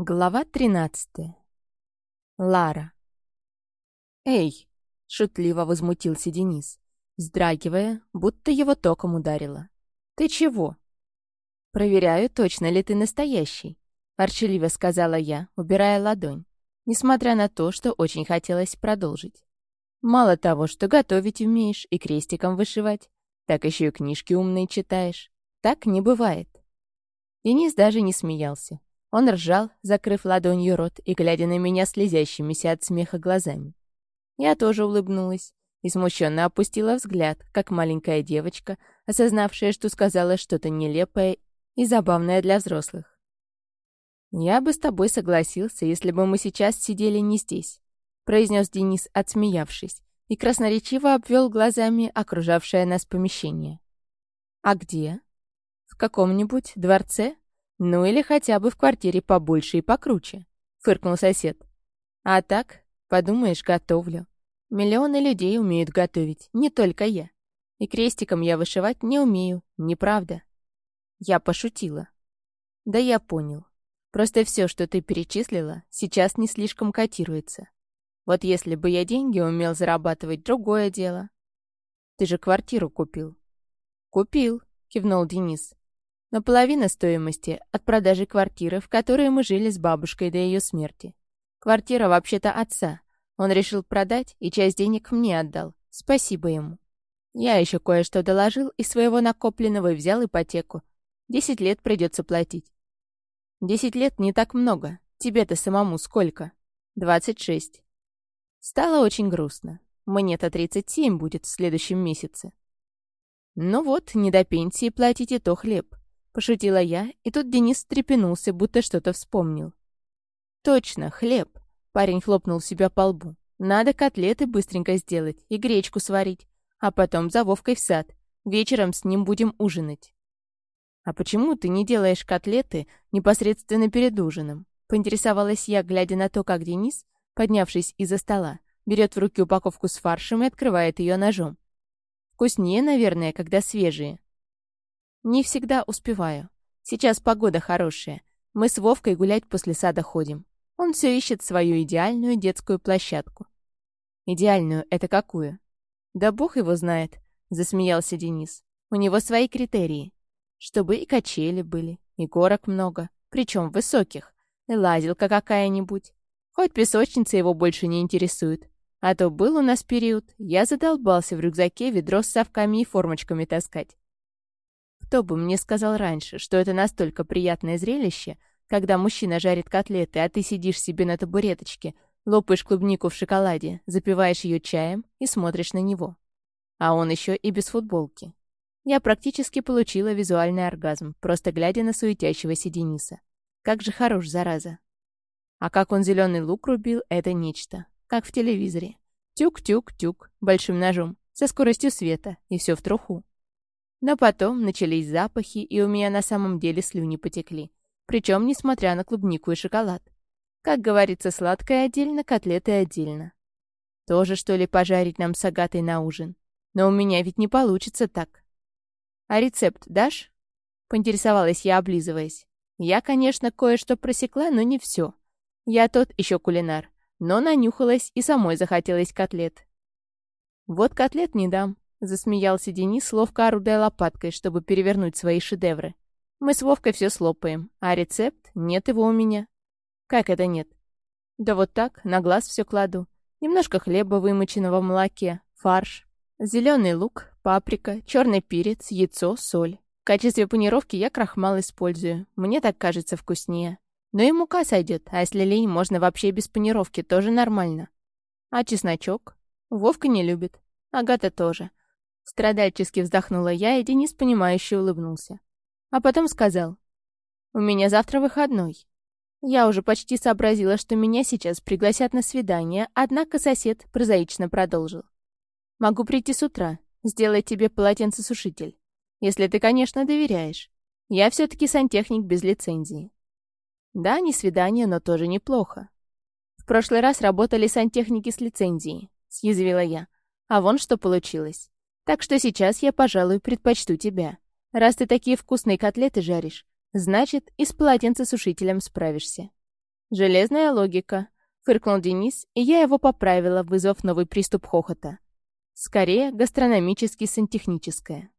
Глава 13. Лара. «Эй!» — шутливо возмутился Денис, вздрагивая, будто его током ударило. «Ты чего?» «Проверяю, точно ли ты настоящий», — ворчаливо сказала я, убирая ладонь, несмотря на то, что очень хотелось продолжить. «Мало того, что готовить умеешь и крестиком вышивать, так еще и книжки умные читаешь. Так не бывает». Денис даже не смеялся, он ржал, закрыв ладонью рот и глядя на меня слезящимися от смеха глазами. Я тоже улыбнулась и смущенно опустила взгляд, как маленькая девочка, осознавшая, что сказала что-то нелепое и забавное для взрослых. «Я бы с тобой согласился, если бы мы сейчас сидели не здесь», произнес Денис, отсмеявшись, и красноречиво обвел глазами окружавшее нас помещение. «А где? В каком-нибудь дворце?» «Ну или хотя бы в квартире побольше и покруче», — фыркнул сосед. «А так, подумаешь, готовлю. Миллионы людей умеют готовить, не только я. И крестиком я вышивать не умею, неправда». Я пошутила. «Да я понял. Просто все, что ты перечислила, сейчас не слишком котируется. Вот если бы я деньги умел зарабатывать, другое дело. Ты же квартиру купил». «Купил», — кивнул Денис. Но половина стоимости от продажи квартиры, в которой мы жили с бабушкой до ее смерти. Квартира вообще-то отца. Он решил продать и часть денег мне отдал. Спасибо ему. Я еще кое-что доложил из своего накопленного и взял ипотеку. Десять лет придется платить. Десять лет не так много. Тебе-то самому сколько? Двадцать шесть. Стало очень грустно. Мне-то тридцать семь будет в следующем месяце. Ну вот, не до пенсии платите то хлеб. Пошутила я, и тут Денис встрепенулся, будто что-то вспомнил. «Точно, хлеб!» Парень хлопнул себя по лбу. «Надо котлеты быстренько сделать и гречку сварить, а потом за Вовкой в сад. Вечером с ним будем ужинать». «А почему ты не делаешь котлеты непосредственно перед ужином?» Поинтересовалась я, глядя на то, как Денис, поднявшись из-за стола, берет в руки упаковку с фаршем и открывает ее ножом. Вкуснее, наверное, когда свежие. Не всегда успеваю. Сейчас погода хорошая. Мы с Вовкой гулять после сада ходим. Он все ищет свою идеальную детскую площадку. Идеальную — это какую? Да бог его знает, засмеялся Денис. У него свои критерии. Чтобы и качели были, и горок много, причем высоких, и лазилка какая-нибудь. Хоть песочница его больше не интересует. А то был у нас период, я задолбался в рюкзаке ведро с совками и формочками таскать. Кто бы мне сказал раньше, что это настолько приятное зрелище, когда мужчина жарит котлеты, а ты сидишь себе на табуреточке, лопаешь клубнику в шоколаде, запиваешь ее чаем и смотришь на него. А он еще и без футболки. Я практически получила визуальный оргазм, просто глядя на суетящегося Дениса. Как же хорош, зараза. А как он зеленый лук рубил, это нечто. Как в телевизоре. Тюк-тюк-тюк, большим ножом, со скоростью света, и все в труху. Но потом начались запахи, и у меня на самом деле слюни потекли. Причем, несмотря на клубнику и шоколад. Как говорится, сладкое отдельно, котлеты отдельно. Тоже, что ли, пожарить нам с Агатой на ужин? Но у меня ведь не получится так. А рецепт дашь? Поинтересовалась я, облизываясь. Я, конечно, кое-что просекла, но не все. Я тот еще кулинар. Но нанюхалась и самой захотелось котлет. Вот котлет не дам, Засмеялся Денис, ловко орудая лопаткой, чтобы перевернуть свои шедевры. Мы с Вовкой все слопаем, а рецепт нет его у меня. Как это нет? Да вот так, на глаз все кладу. Немножко хлеба, вымоченного в молоке, фарш, зеленый лук, паприка, черный перец, яйцо, соль. В качестве панировки я крахмал использую. Мне так кажется вкуснее. Но и мука сойдет, а если лень, можно вообще без панировки, тоже нормально. А чесночок? Вовка не любит. Агата тоже. Страдальчески вздохнула я, и Денис, понимающе улыбнулся. А потом сказал. «У меня завтра выходной». Я уже почти сообразила, что меня сейчас пригласят на свидание, однако сосед прозаично продолжил. «Могу прийти с утра, сделать тебе полотенцесушитель. Если ты, конечно, доверяешь. Я все-таки сантехник без лицензии». Да, не свидание, но тоже неплохо. В прошлый раз работали сантехники с лицензией, съязвила я. А вон что получилось. Так что сейчас я, пожалуй, предпочту тебя. Раз ты такие вкусные котлеты жаришь, значит, и с полотенцесушителем справишься». «Железная логика», — фыркнул Денис, и я его поправила, вызвав новый приступ хохота. «Скорее, гастрономически-сантехническое».